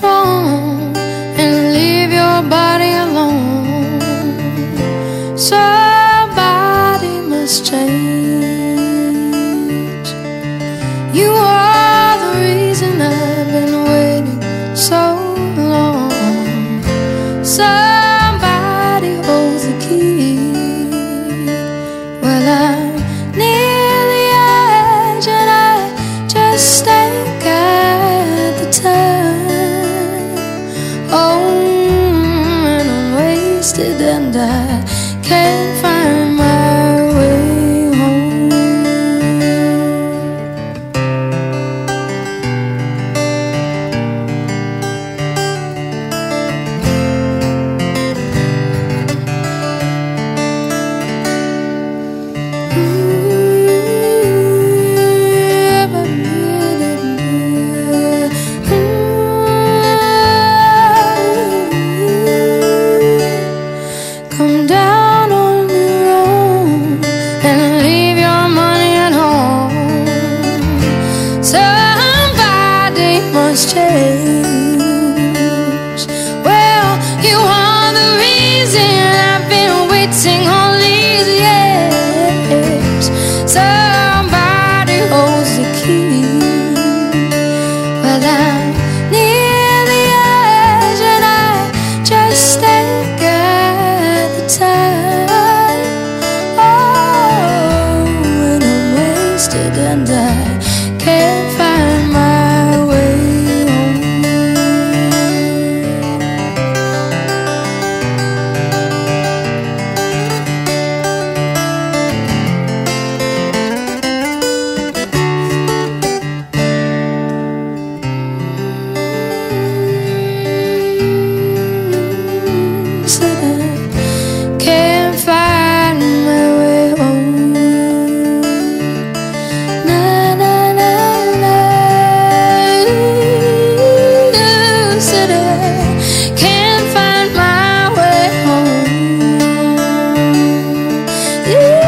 home and leave your body alone. Somebody must change. You are the reason I've been waiting so long. Somebody Oh, and So you